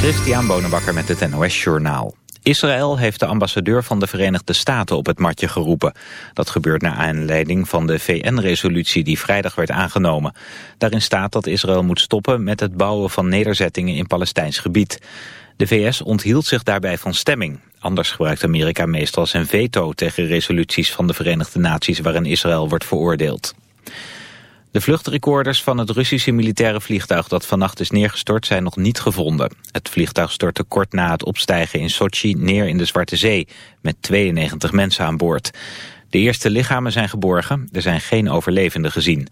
Christian Bonenbakker met het NOS Journaal. Israël heeft de ambassadeur van de Verenigde Staten op het matje geroepen. Dat gebeurt naar aanleiding van de VN-resolutie die vrijdag werd aangenomen. Daarin staat dat Israël moet stoppen met het bouwen van nederzettingen in Palestijns gebied. De VS onthield zich daarbij van stemming. Anders gebruikt Amerika meestal zijn veto tegen resoluties van de Verenigde Naties waarin Israël wordt veroordeeld. De vluchtrecorders van het Russische militaire vliegtuig dat vannacht is neergestort zijn nog niet gevonden. Het vliegtuig stortte kort na het opstijgen in Sochi neer in de Zwarte Zee met 92 mensen aan boord. De eerste lichamen zijn geborgen, er zijn geen overlevenden gezien.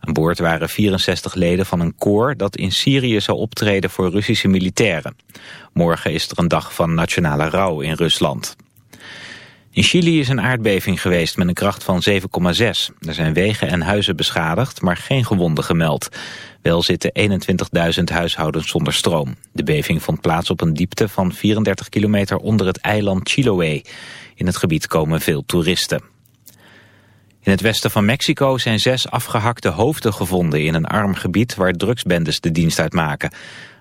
Aan boord waren 64 leden van een koor dat in Syrië zou optreden voor Russische militairen. Morgen is er een dag van nationale rouw in Rusland. In Chili is een aardbeving geweest met een kracht van 7,6. Er zijn wegen en huizen beschadigd, maar geen gewonden gemeld. Wel zitten 21.000 huishoudens zonder stroom. De beving vond plaats op een diepte van 34 kilometer onder het eiland Chiloé. In het gebied komen veel toeristen. In het westen van Mexico zijn zes afgehakte hoofden gevonden in een arm gebied waar drugsbendes de dienst uitmaken.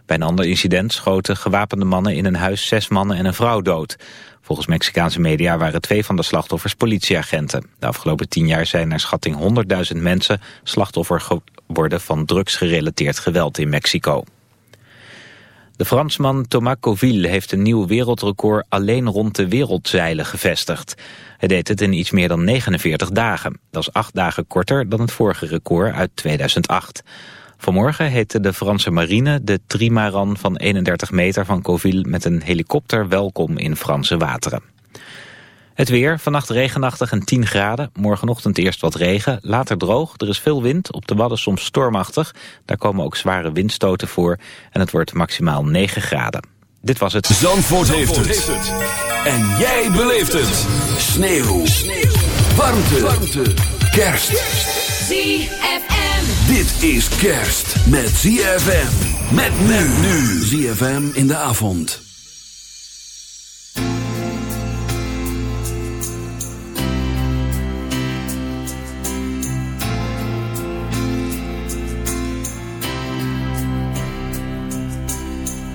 Bij een ander incident schoten gewapende mannen in een huis zes mannen en een vrouw dood. Volgens Mexicaanse media waren twee van de slachtoffers politieagenten. De afgelopen tien jaar zijn naar schatting 100.000 mensen slachtoffer geworden van drugsgerelateerd geweld in Mexico. De Fransman Thomas Coville heeft een nieuw wereldrecord alleen rond de wereldzeilen gevestigd. Hij deed het in iets meer dan 49 dagen. Dat is acht dagen korter dan het vorige record uit 2008. Vanmorgen heette de Franse marine de trimaran van 31 meter van Coville met een helikopter welkom in Franse wateren. Het weer, vannacht regenachtig en 10 graden. Morgenochtend eerst wat regen, later droog. Er is veel wind, op de Wadden soms stormachtig. Daar komen ook zware windstoten voor. En het wordt maximaal 9 graden. Dit was het. Zandvoort, heeft, het. En jij beleeft het. Sneeuw. Sneeuw. Warmte. Warmte. Kerst. ZFM. Dit is kerst met ZFM. Met men nu. ZFM in de avond.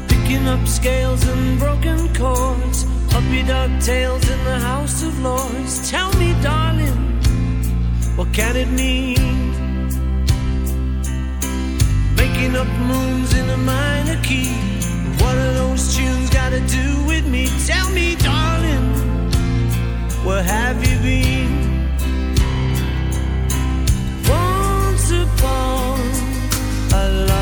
Picking up scales and broken chords. Puppy dog tails in the House of Lords. Tell me, darling, what can it mean? Making up moons in a minor key. What are those tunes got to do with me? Tell me, darling, where have you been? Once upon a long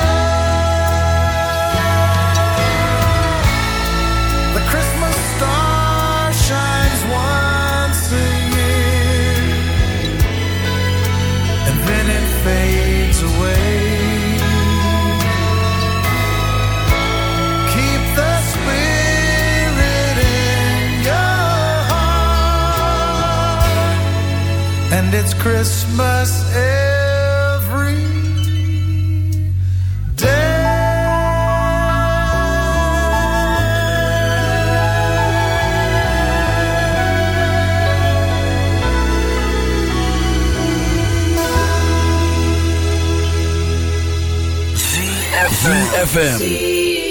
Christmas every day. ZFM.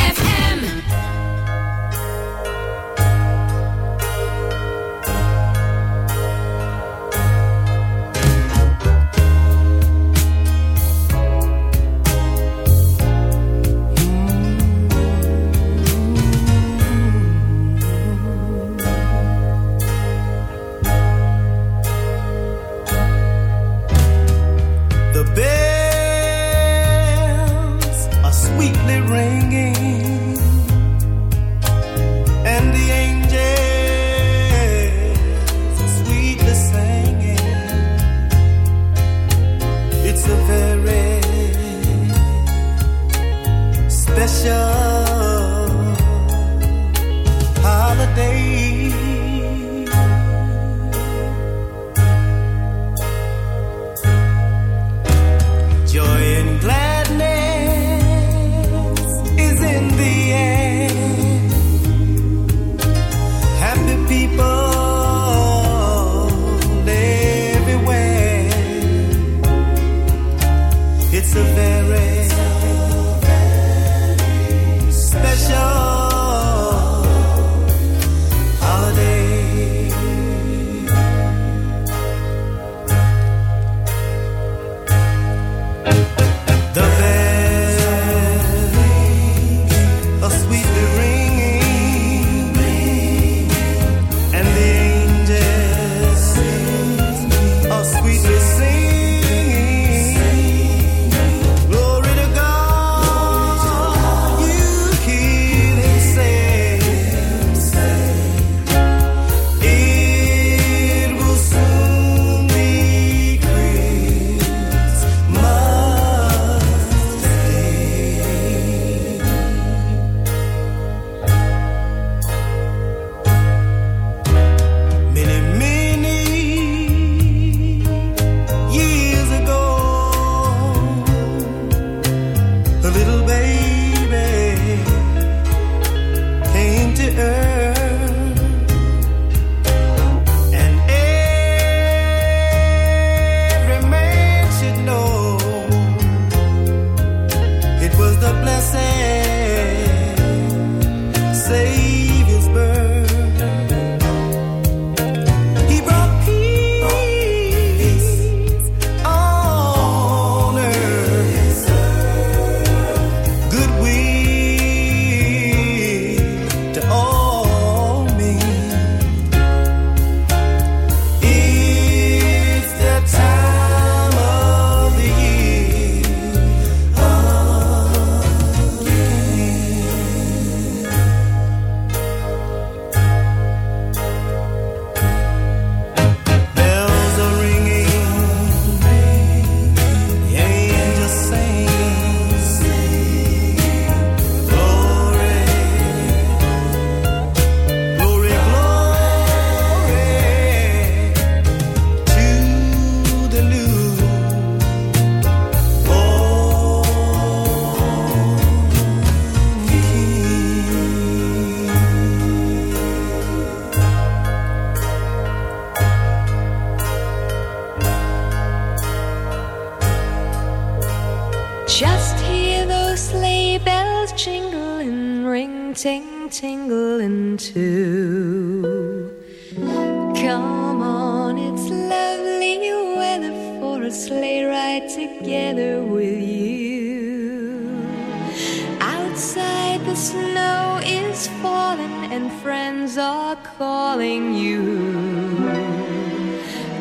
calling you.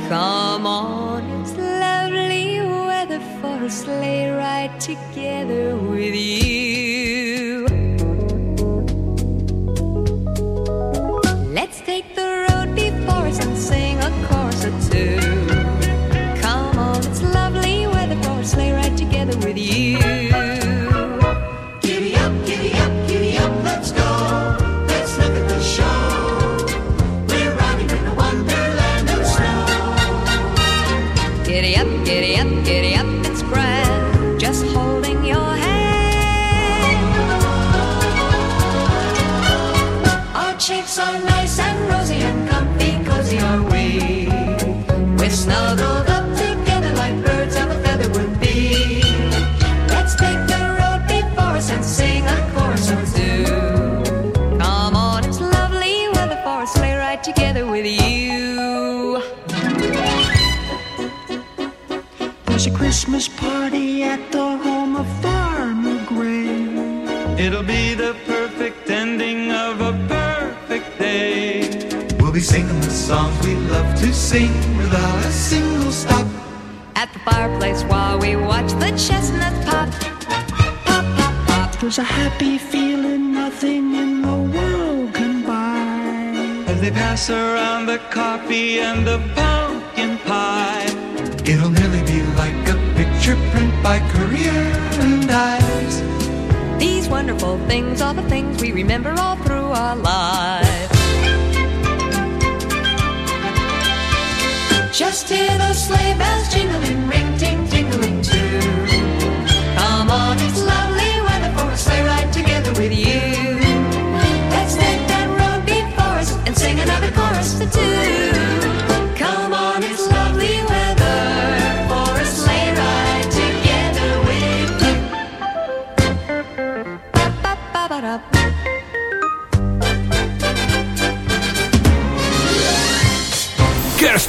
Come on, it's lovely weather for a sleigh ride together ending of a perfect day. We'll be singing the songs we love to sing without a single stop. At the fireplace while we watch the chestnuts pop. Pop, pop, pop. There's a happy feeling nothing in the world can buy. As they pass around the coffee and the pumpkin pie. It'll nearly be like a picture print by Currier and Ives. These wonderful things are the things we remember all through our lives. Just hear those sleigh bells jingling, ring, ting, tingling too. Come on, it's lovely weather for a sleigh ride together with you. Let's take that road before us and sing another chorus for two.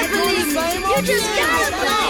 gotta believe. You just gotta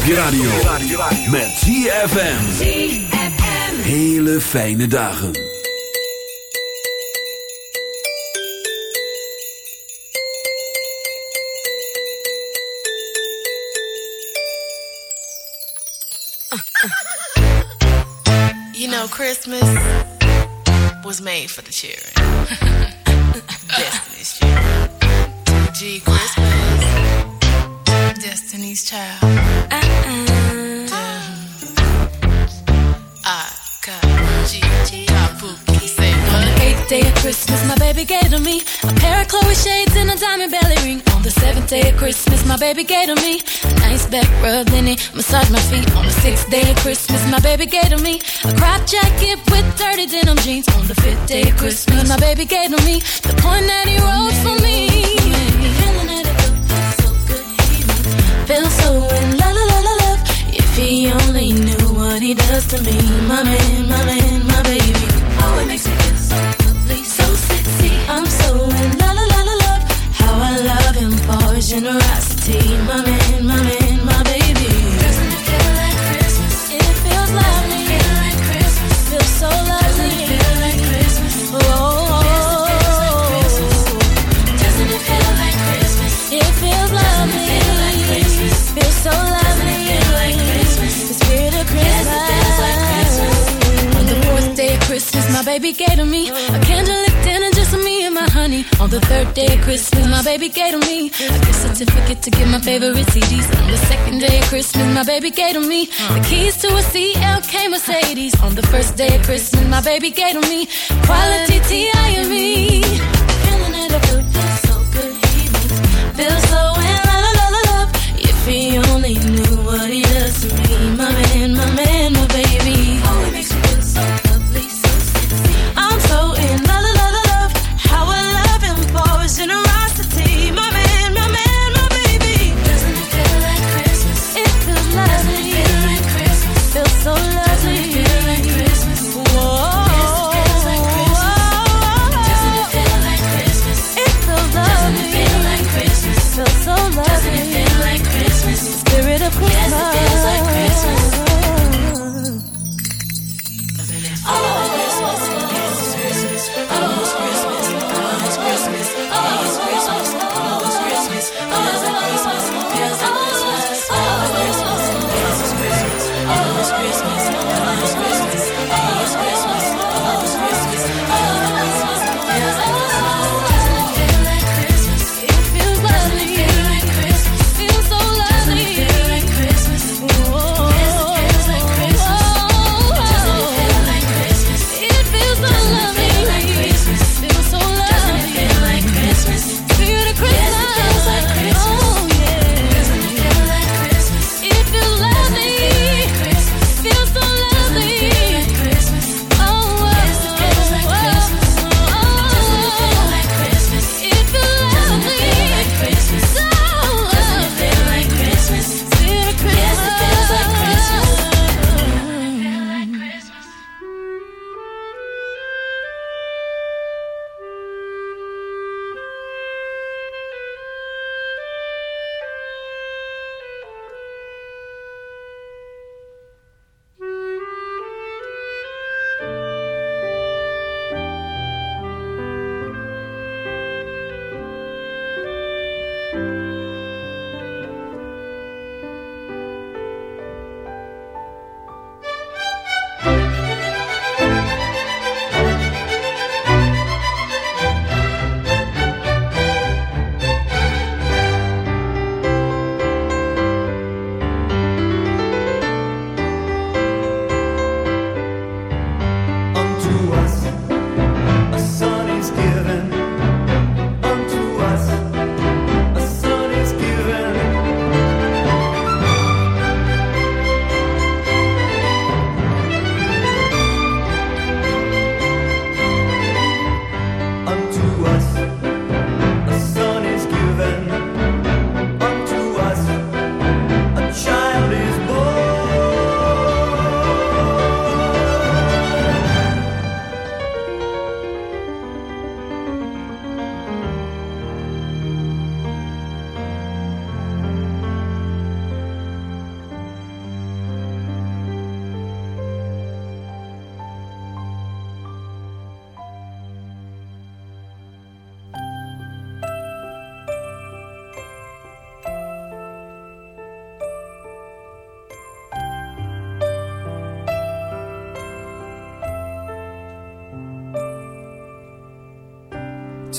op je radio. Met ZFM. Hele fijne dagen. You know, Christmas was made for the children. Destiny's Child. G Christmas. Destiny's Child. Day of Christmas, my baby gave to me a pair of Chloe shades and a diamond belly ring. On the seventh day of Christmas, my baby gave to me a nice back rub, then he massaged my feet. On the sixth day of Christmas, my baby gave to me a crop jacket with dirty denim jeans. On the fifth day of Christmas, my baby gave to me the point that he wrote for me. Feeling feels so good, must so he only knew what he does to me, my man, my man, my baby. Oh, it makes me feel so lovely, so sexy. I'm so in la la la la love. How I love him for his generosity, my man, my man, baby gave to me. A candlelit dinner just for me and my honey. On the third day of Christmas, my baby gave to me. A gift certificate to get my favorite CDs. On the second day of Christmas, my baby gave to me. The keys to a CLK Mercedes. On the first day of Christmas, my baby gave to me. Quality T.I. and me. Feeling it, it feels so good. He makes me feel so in love, love, love. If he only knew what he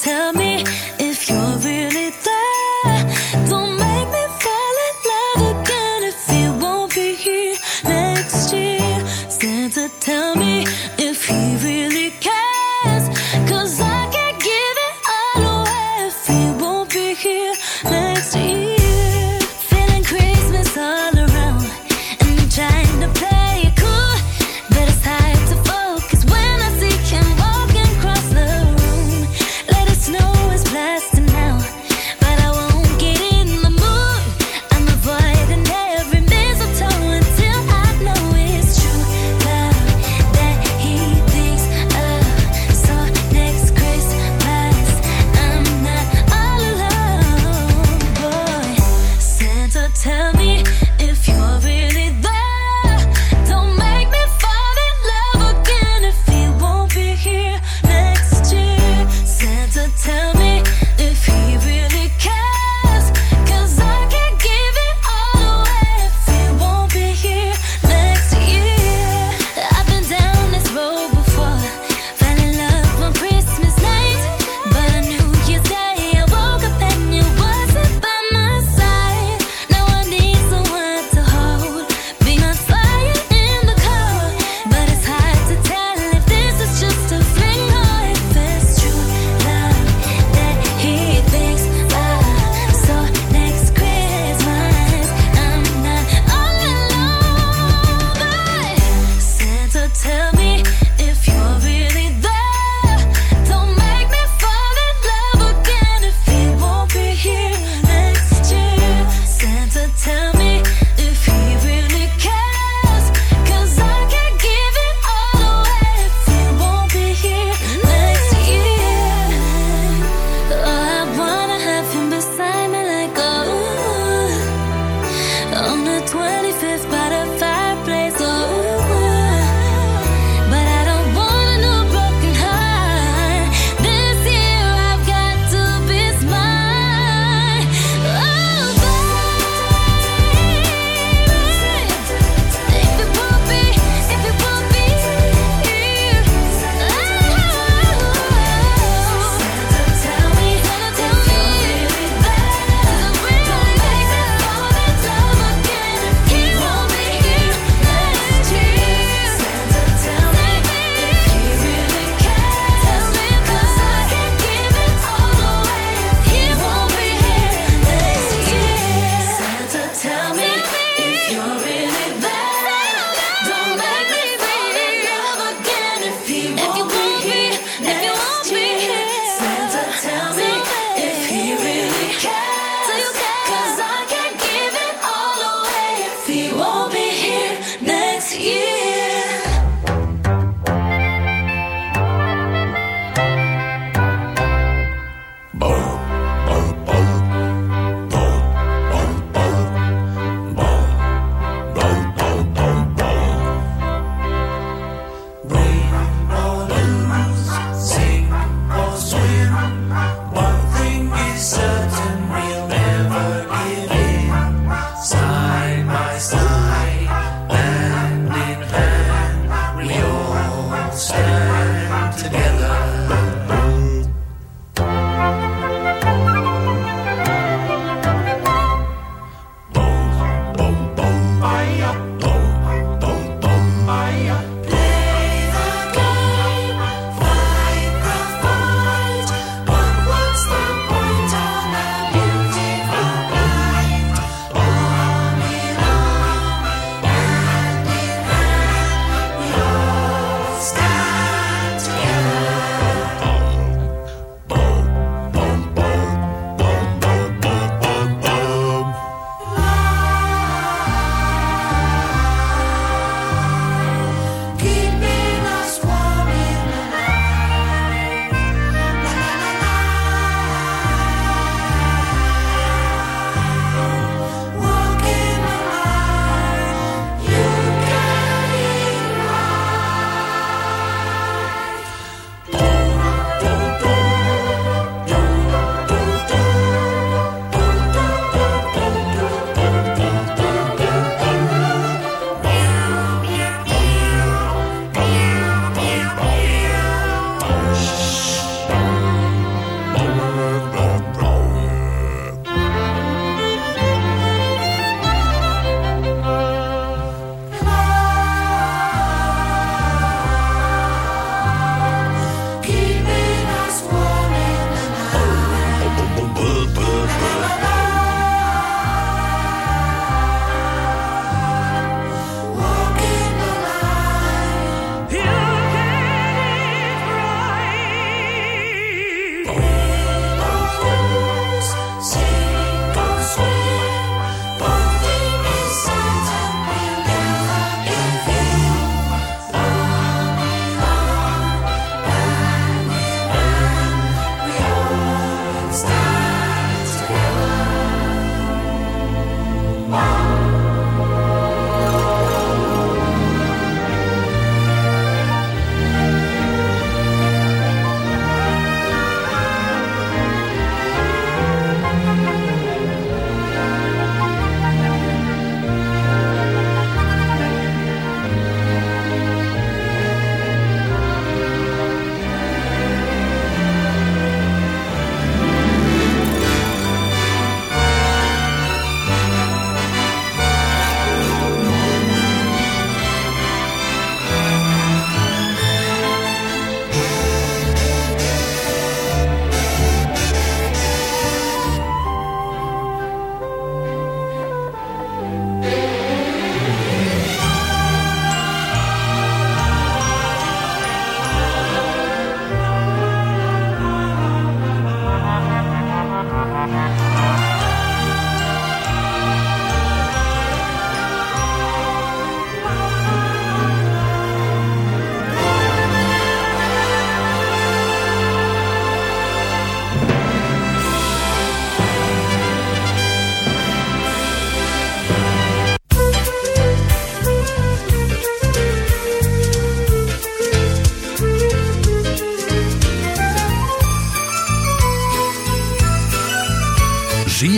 Tell me